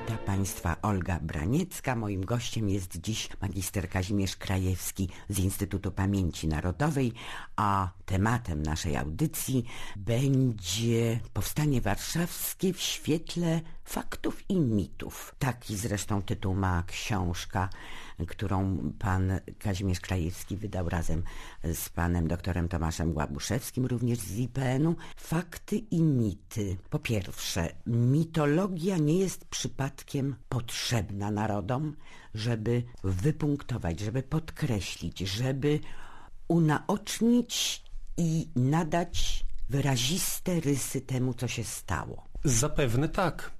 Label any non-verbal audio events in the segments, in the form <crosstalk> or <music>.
Witam Państwa Olga Braniecka. Moim gościem jest dziś magister Kazimierz Krajewski z Instytutu Pamięci Narodowej, a tematem naszej audycji będzie powstanie warszawskie w świetle faktów i mitów. Taki zresztą tytuł ma książka, którą pan Kazimierz Krajewski wydał razem z panem doktorem Tomaszem Łabuszewskim, również z IPN-u. Fakty i mity. Po pierwsze, mitologia nie jest przypadkiem potrzebna narodom, żeby wypunktować, żeby podkreślić, żeby unaocznić i nadać wyraziste rysy temu, co się stało. Zapewne tak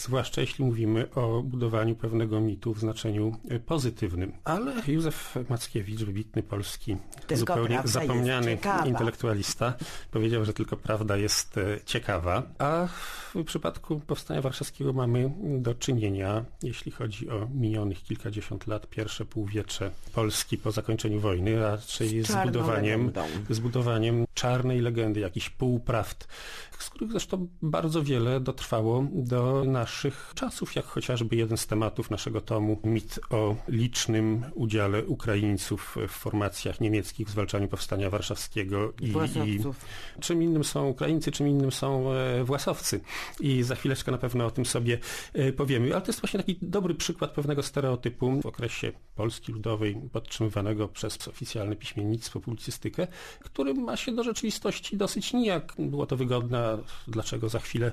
zwłaszcza jeśli mówimy o budowaniu pewnego mitu w znaczeniu e, pozytywnym. Ale Józef Mackiewicz, wybitny polski, Tylko zupełnie zapomniany intelektualista, powiedział, że tylko prawda jest e, ciekawa, a w przypadku Powstania Warszawskiego mamy do czynienia, jeśli chodzi o minionych kilkadziesiąt lat, pierwsze półwiecze Polski po zakończeniu wojny, raczej Z z czarną budowaniem, legendą. z budowaniem czarnej legendy, jakichś półprawd, z których zresztą bardzo wiele dotrwało do naszych czasów, jak chociażby jeden z tematów naszego tomu, mit o licznym udziale Ukraińców w formacjach niemieckich w zwalczaniu powstania warszawskiego. I, i czym innym są Ukraińcy, czym innym są e, Własowcy. I za chwileczkę na pewno o tym sobie e, powiemy. Ale to jest właśnie taki dobry przykład pewnego stereotypu w okresie Polski Ludowej podtrzymywanego przez oficjalne piśmiennictwo, publicystykę, który ma się do rzeczywistości dosyć nijak. Było to wygodne, dlaczego za chwilę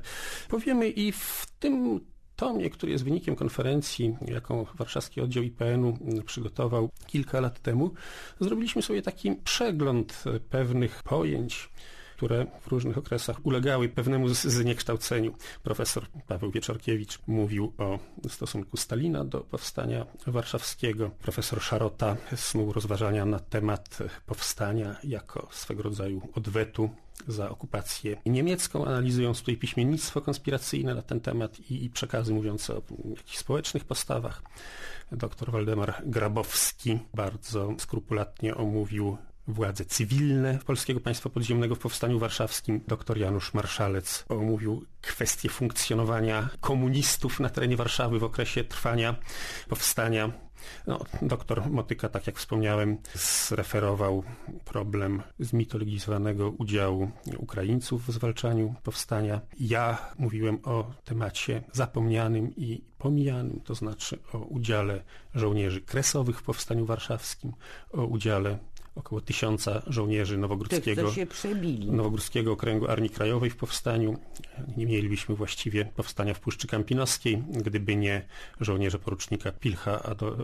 powiemy. I w tym tomie, który jest wynikiem konferencji, jaką warszawski oddział IPN-u przygotował kilka lat temu, zrobiliśmy sobie taki przegląd e, pewnych pojęć, które w różnych okresach ulegały pewnemu zniekształceniu. Profesor Paweł Wieczorkiewicz mówił o stosunku Stalina do powstania warszawskiego. Profesor Szarota snuł rozważania na temat powstania jako swego rodzaju odwetu za okupację niemiecką, analizując tutaj piśmiennictwo konspiracyjne na ten temat i, i przekazy mówiące o jakichś społecznych postawach. Dr Waldemar Grabowski bardzo skrupulatnie omówił władze cywilne Polskiego Państwa Podziemnego w Powstaniu Warszawskim. Dr Janusz Marszalec omówił kwestię funkcjonowania komunistów na terenie Warszawy w okresie trwania powstania. No, doktor Motyka, tak jak wspomniałem, zreferował problem zmitologizowanego udziału Ukraińców w zwalczaniu powstania. Ja mówiłem o temacie zapomnianym i pomijanym, to znaczy o udziale żołnierzy kresowych w powstaniu warszawskim, o udziale około tysiąca żołnierzy przebili. Nowogórskiego Okręgu Armii Krajowej w powstaniu. Nie mielibyśmy właściwie powstania w Puszczy Kampinoskiej, gdyby nie żołnierze porucznika Pilcha, a do e,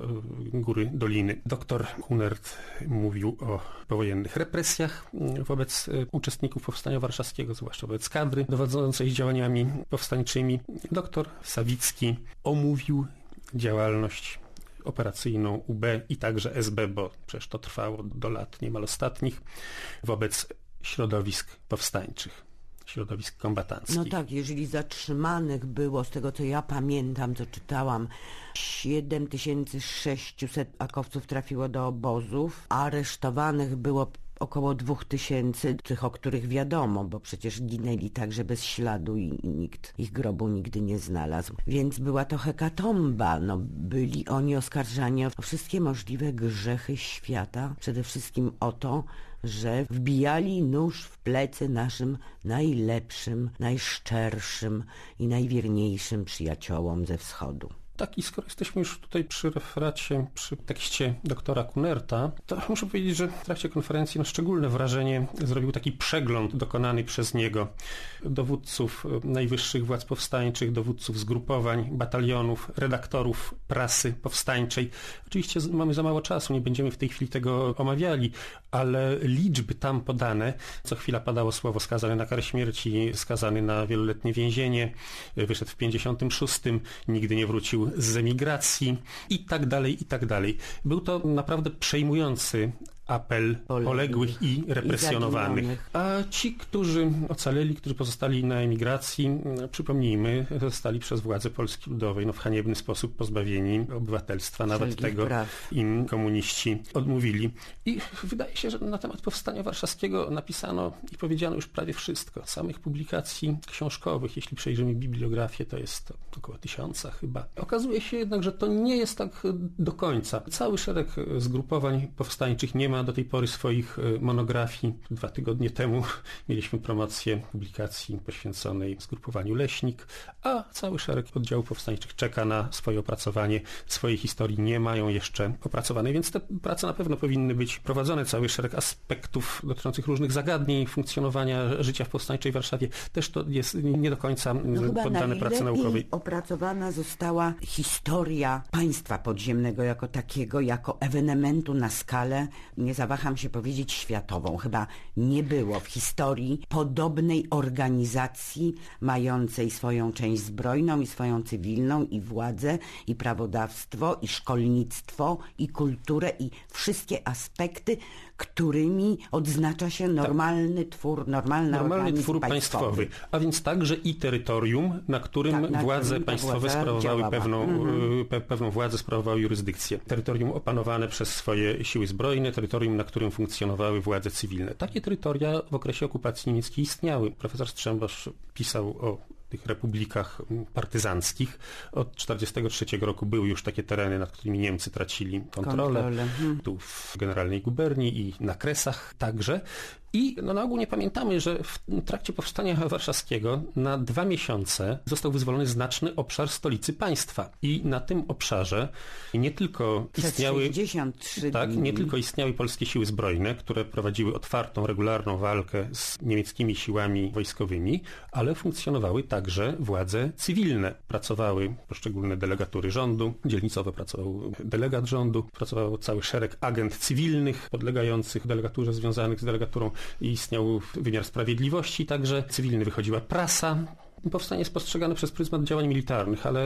góry Doliny. Doktor Kunert mówił o powojennych represjach mm, wobec e, uczestników powstania warszawskiego, zwłaszcza wobec kadry dowodzącej działaniami powstańczymi. Doktor Sawicki omówił działalność operacyjną UB i także SB, bo przecież to trwało do lat niemal ostatnich, wobec środowisk powstańczych, środowisk kombatanckich. No tak, jeżeli zatrzymanych było, z tego co ja pamiętam, co czytałam, 7600 akowców trafiło do obozów, aresztowanych było około 2000, tych o których wiadomo, bo przecież ginęli także bez śladu i, i nikt ich grobu nigdy nie znalazł. Więc była to hekatomba, no byli oni oskarżani o wszystkie możliwe grzechy świata, przede wszystkim o to, że wbijali nóż w plecy naszym najlepszym, najszczerszym i najwierniejszym przyjaciołom ze wschodu. Tak, i skoro jesteśmy już tutaj przy referacie, przy tekście doktora Kunerta, to muszę powiedzieć, że w trakcie konferencji no, szczególne wrażenie zrobił taki przegląd dokonany przez niego dowódców e, najwyższych władz powstańczych, dowódców zgrupowań, batalionów, redaktorów prasy powstańczej. Oczywiście mamy za mało czasu, nie będziemy w tej chwili tego omawiali, ale liczby tam podane, co chwila padało słowo skazany na karę śmierci, skazany na wieloletnie więzienie, e, wyszedł w 56, nigdy nie wrócił z emigracji i tak dalej, i tak dalej. Był to naprawdę przejmujący apel Poległych poległych i i represjonowanych. zaginionych. A ci, którzy ocaleli, którzy pozostali na emigracji, mm, przypomnijmy, zostali przez władze Polski Ludowej no, w haniebny sposób pozbawieni obywatelstwa. Nawet Wszelkich tego praw. im komuniści odmówili. I wydaje się, że na temat Powstania Warszawskiego napisano i powiedziano już prawie wszystko. Samych publikacji książkowych, jeśli przejrzymy bibliografię, to jest około tysiąca chyba. Okazuje się jednak, że to nie jest tak do końca. Cały szereg zgrupowań powstańczych nie ma do tej pory swoich e, monografii. Dwa tygodnie temu <laughs> mieliśmy promocję publikacji poświęconej zgrupowaniu Leśnik, a cały szereg oddziałów powstańczych czeka na swoje opracowanie. Swojej historii nie mają jeszcze opracowanej, więc te prace na pewno powinny być prowadzone. Cały szereg aspektów dotyczących różnych zagadnień funkcjonowania życia w powstańczej Warszawie też to jest nie do końca No poddane pracy naukowej. opracowana została historia państwa podziemnego jako takiego, jako ewenementu na skalę, nie zawaham się powiedzieć światową. Chyba nie było w historii podobnej organizacji mającej swoją część zbrojną i swoją cywilną i władzę i prawodawstwo i szkolnictwo i kulturę i wszystkie aspekty, którymi odznacza się normalny twór, normalny, Normalny twór państwowy. a więc także i terytorium, na którym Tak, na władze którym państwowe sprawowały działała. pewną, Mhm. e, pe, pewną władzę, sprawowały jurysdykcję. Terytorium opanowane przez swoje siły zbrojne, terytorium, na którym funkcjonowały władze cywilne. Takie terytoria w okresie okupacji niemieckiej istniały. Profesor Strzembosz pisał o tych republikach mm, partyzanckich. Od 1943 roku były już takie tereny, nad którymi Niemcy tracili kontrolę. Kontrolę, mhm. Tu w Generalnej Guberni i na Kresach także. I no, na ogół nie pamiętamy, że w trakcie powstania warszawskiego na dwa miesiące został wyzwolony znaczny obszar stolicy państwa. I na tym obszarze nie tylko istniały 63 tak, nie tylko istniały polskie siły zbrojne, które prowadziły otwartą, regularną walkę z niemieckimi siłami wojskowymi, ale funkcjonowały także władze cywilne. Pracowały poszczególne delegatury rządu, dzielnicowo pracował delegat rządu, pracował cały szereg agent cywilnych podlegających delegaturze związanych z delegaturą istniał wymiar sprawiedliwości, także cywilny wychodziła prasa, Powstanie jest postrzegane przez pryzmat działań militarnych, ale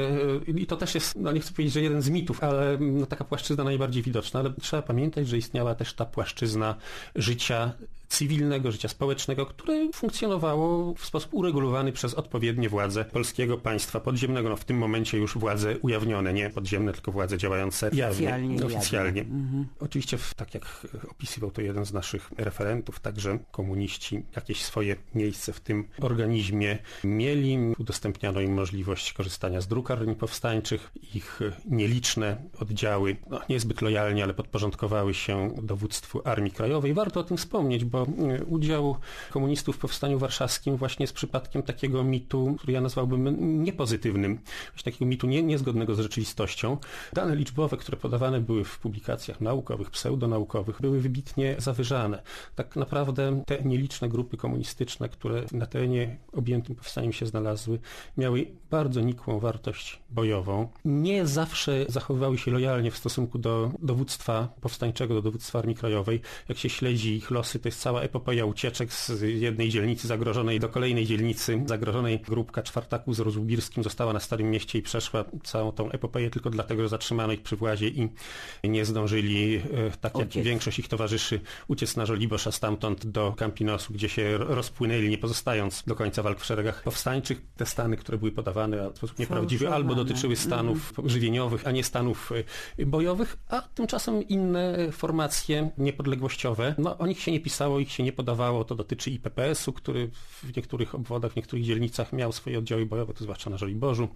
e, i to też jest, no nie chcę powiedzieć, że jeden z mitów, ale no, taka płaszczyzna najbardziej widoczna, ale trzeba pamiętać, że istniała też ta płaszczyzna życia cywilnego, życia społecznego, które funkcjonowało w sposób uregulowany przez odpowiednie władze polskiego państwa podziemnego. No w tym momencie już władze ujawnione, nie podziemne, tylko władze działające Oficjalnie, jawnie, jawnie. oficjalnie. Oczywiście, w- tak jak opisywał to jeden z naszych referentów, także komuniści jakieś swoje miejsce w tym organizmie mieli. Udostępniano im możliwość korzystania z drukarni powstańczych. Ich nieliczne oddziały, no, niezbyt lojalnie, ale podporządkowały się dowództwu Armii Krajowej. Warto o tym wspomnieć, bo e, udział komunistów w Powstaniu Warszawskim właśnie jest przypadkiem takiego mitu, który ja nazwałbym niepozytywnym, właśnie takiego mitu nie, niezgodnego z rzeczywistością. Dane liczbowe, które podawane były w publikacjach naukowych, pseudonaukowych, były wybitnie zawyżane. Tak naprawdę te nieliczne grupy komunistyczne, które na terenie objętym powstaniem się znalazły, miały bardzo nikłą wartość bojową. Nie zawsze zachowywały się lojalnie w stosunku do dowództwa powstańczego, do dowództwa Armii Krajowej. Jak się śledzi ich losy, to jest cała epopeja ucieczek z jednej dzielnicy zagrożonej do kolejnej dzielnicy zagrożonej. Grupka czwartaku z Rozłubirskim została na Starym Mieście i przeszła całą tą epopeję tylko dlatego, że zatrzymano ich przy włazie i nie zdążyli, e, tak jak Uciec. większość ich towarzyszy, uciec na Żoliborz, a stamtąd do Campinosu, gdzie się rozpłynęli, nie pozostając do końca walk w szeregach powstańczych. Te stany, które były podawane w sposób nieprawdziwy, albo dotyczyły stanów żywieniowych, a nie stanów e, bojowych, a tymczasem inne formacje niepodległościowe, no o nich się nie pisało, ich się nie podawało. To dotyczy i PPS-u, który w niektórych obwodach, w niektórych dzielnicach miał swoje oddziały bojowe, to zwłaszcza na Żoliborzu.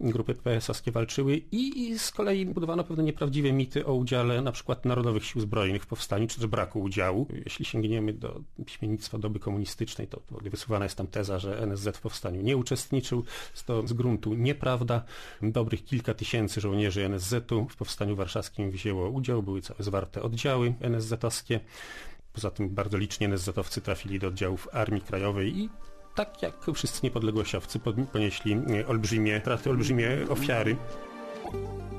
Grupy PPS-owskie walczyły i i z kolei budowano pewne nieprawdziwe mity o udziale na przykład Narodowych Sił Zbrojnych w powstaniu, czy też braku udziału. Jeśli sięgniemy do piśmiennictwa doby komunistycznej, to wysuwana jest tam teza, że NSZ w powstaniu nie uczestniczył. Jest to z gruntu nieprawda. Dobrych kilka tysięcy żołnierzy NSZ-u w powstaniu warszawskim wzięło udział, były całe zwarte oddziały NSZ-owskie. Poza tym bardzo licznie NSZ-owcy trafili do oddziałów Armii Krajowej i tak jak wszyscy niepodległościowcy pod- ponieśli olbrzymie straty, olbrzymie ofiary.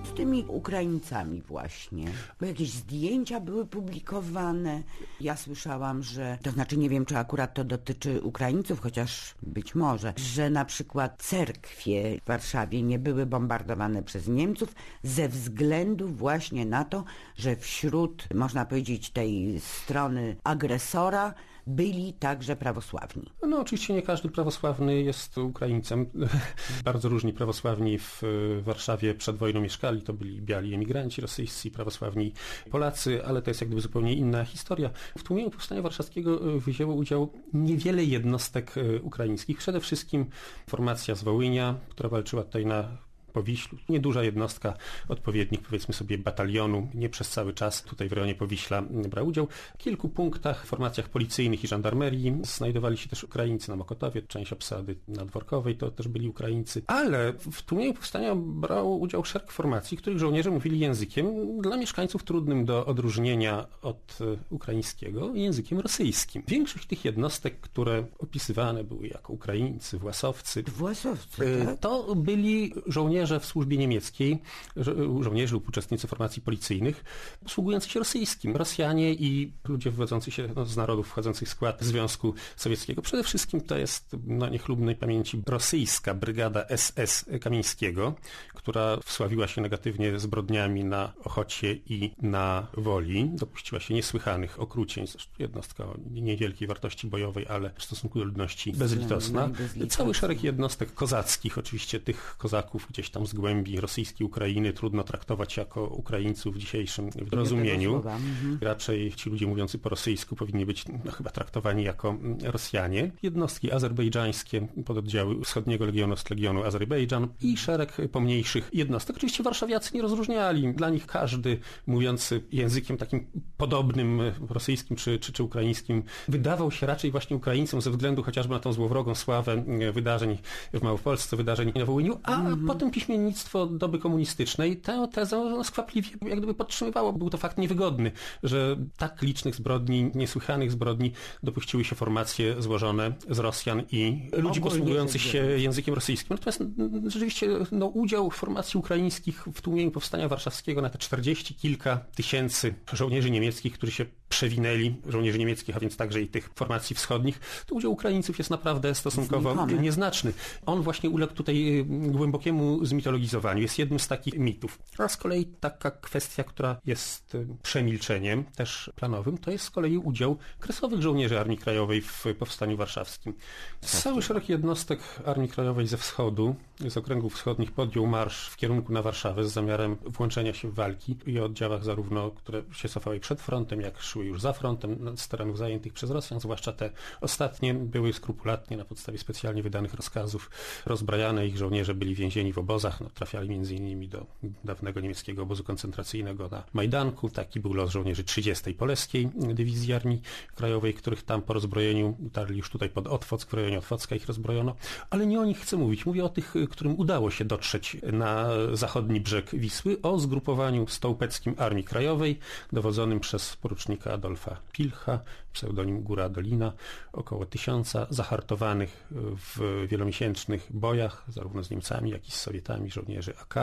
Z tymi Ukraińcami właśnie, bo jakieś zdjęcia były publikowane. Ja słyszałam, że, to znaczy nie wiem, czy akurat to dotyczy Ukraińców, chociaż być może, że na przykład cerkwie w Warszawie nie były bombardowane przez Niemców ze względu właśnie na to, że wśród, można powiedzieć, tej strony agresora byli także prawosławni. No oczywiście nie każdy prawosławny jest Ukraińcem. <laughs> Bardzo różni prawosławni w Warszawie przed wojną mieszkali. To byli biali emigranci rosyjscy, prawosławni Polacy, ale to jest jak gdyby zupełnie inna historia. W tłumieniu Powstania Warszawskiego wzięło udział niewiele jednostek ukraińskich. Przede wszystkim formacja z Wołynia, która walczyła tutaj na Powiślu. Nieduża jednostka odpowiednik, powiedzmy sobie, batalionu, nie przez cały czas tutaj w rejonie Powiśla brał udział. W kilku punktach, w formacjach policyjnych i żandarmerii znajdowali się też Ukraińcy na Mokotowie, część obsady nadworkowej to też byli Ukraińcy. Ale w tłumieniu powstania brał udział szereg formacji, których żołnierze mówili językiem dla mieszkańców trudnym do odróżnienia od ukraińskiego, językiem rosyjskim. Większość tych jednostek, które opisywane były jako Ukraińcy, Własowcy, Własowcy, tak? to byli żołnierze żołnierze w służbie niemieckiej, żo żołnierze lub uczestnicy formacji policyjnych, posługujący się rosyjskim. Rosjanie i ludzie wywodzący się no, z narodów wchodzących w skład Związku Sowieckiego. Przede wszystkim to jest na niechlubnej pamięci rosyjska brygada SS Kamińskiego, która wsławiła się negatywnie zbrodniami na Ochocie i na Woli. Dopuściła się niesłychanych. Zresztą jednostka o niewielkiej wartości bojowej, ale w stosunku do ludności bezlitosna. Cały szereg jednostek kozackich, oczywiście tych kozaków gdzieś tam z głębi rosyjskiej Ukrainy trudno traktować jako Ukraińców w dzisiejszym rozumieniu. Mhm. Raczej ci ludzie mówiący po rosyjsku powinni być no, chyba traktowani jako Rosjanie. Jednostki azerbejdżańskie, pododdziały Wschodniego Legionu z Legionu Azerbejdżan i szereg pomniejszych jednostek. Oczywiście warszawiacy nie rozróżniali. Dla nich każdy mówiący językiem takim podobnym rosyjskim czy, czy, czy ukraińskim wydawał się raczej właśnie Ukraińcom ze względu chociażby na tą złowrogą sławę wydarzeń w Małopolsce, wydarzeń na Wołyniu, a mm. potem piśmiennictwo doby komunistycznej tę tezę skwapliwie jak gdyby podtrzymywało. Był to fakt niewygodny, że tak licznych zbrodni, niesłychanych zbrodni dopuściły się formacje złożone z Rosjan i ludzi posługujących się językiem rosyjskim. Natomiast rzeczywiście no, udział formacji ukraińskich w tłumieniu powstania warszawskiego na te czterdzieści kilka tysięcy żołnierzy niemieckich, którzy się przewinęli, żołnierzy niemieckich, a więc także i tych formacji wschodnich, to udział Ukraińców jest naprawdę stosunkowo Znikomy. nieznaczny. On właśnie uległ tutaj głębokiemu zmitologizowaniu. Jest jednym z takich mitów. A z kolei taka kwestia, która jest y, przemilczeniem, też planowym, to jest z kolei udział kresowych żołnierzy Armii Krajowej w Powstaniu Warszawskim. Cały szereg jednostek Armii Krajowej ze wschodu, z okręgów wschodnich podjął marsz w kierunku na Warszawę z zamiarem włączenia się w walki i o oddziałach zarówno, które się cofały przed frontem, jak szły już za frontem z terenów zajętych przez Rosjan, zwłaszcza te ostatnie były skrupulatnie na podstawie specjalnie wydanych rozkazów rozbrajane. Ich żołnierze byli więzieni w obozach, no, trafiali między innymi do dawnego niemieckiego obozu koncentracyjnego na Majdanku. Taki był los żołnierzy 30. Poleskiej Dywizji Armii Krajowej, których tam po rozbrojeniu utarli już tutaj pod Otwock, w rejonie Otwocka ich rozbrojono. Ale nie o nich chcę mówić. Mówię o tych, którym udało się dotrzeć na zachodni brzeg Wisły, o zgrupowaniu stołpeckim Armii Krajowej, dowodzonym przez porucznika Adolfa Pilcha, pseudonim Góra Dolina, około tysiąca zahartowanych w wielomiesięcznych bojach, zarówno z Niemcami, jak i z Sowietami, żołnierzy AK,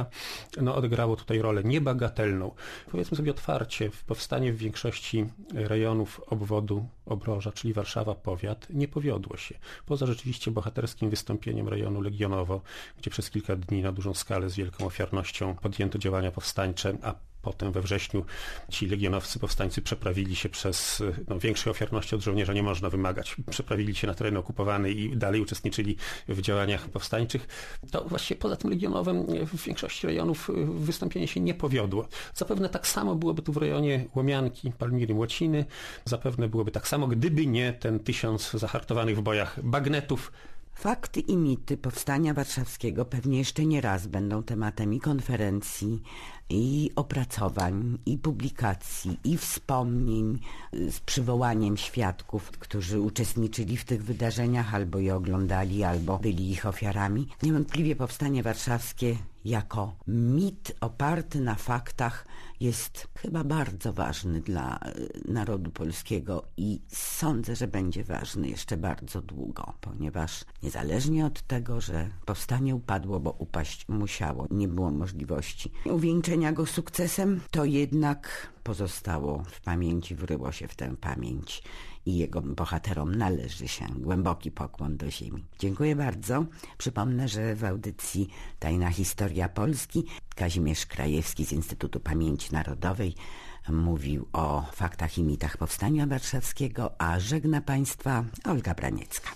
no, odegrało tutaj rolę niebagatelną. Powiedzmy sobie otwarcie, powstanie w większości rejonów obwodu Obroża, czyli Warszawa Powiat, nie powiodło się. Poza rzeczywiście bohaterskim wystąpieniem rejonu Legionowo, gdzie przez kilka dni na dużą skalę z wielką ofiarnością podjęto działania powstańcze, a Potem we wrześniu ci legionowcy powstańcy przeprawili się przez, no, większej ofiarności od żołnierza nie można wymagać. Przeprawili się na teren okupowany i dalej uczestniczyli w działaniach powstańczych. To właściwie poza tym legionowym w większości rejonów wystąpienie się nie powiodło. Zapewne tak samo byłoby tu w rejonie Łomianki, Palmiry, Młociny. Zapewne byłoby tak samo, gdyby nie ten tysiąc zahartowanych w bojach bagnetów, Fakty i mity powstania warszawskiego pewnie jeszcze nie raz będą tematem i konferencji, i opracowań, i publikacji, i wspomnień z przywołaniem świadków, którzy uczestniczyli w tych wydarzeniach, albo je oglądali, albo byli ich ofiarami. Niewątpliwie powstanie warszawskie jako mit oparty na faktach jest chyba bardzo ważny dla y, narodu polskiego i sądzę, że będzie ważny jeszcze bardzo długo, ponieważ niezależnie od tego, że powstanie upadło, bo upaść musiało, nie było możliwości uwieńczenia go sukcesem, to jednak pozostało w pamięci, wryło się w tę pamięć i jego bohaterom należy się głęboki pokłon do ziemi. Dziękuję bardzo. Przypomnę, że w audycji Tajna Historia Polski Kazimierz Krajewski z Instytutu Pamięci Narodowej mówił o faktach i mitach Powstania Warszawskiego, a żegna Państwa Olga Braniecka.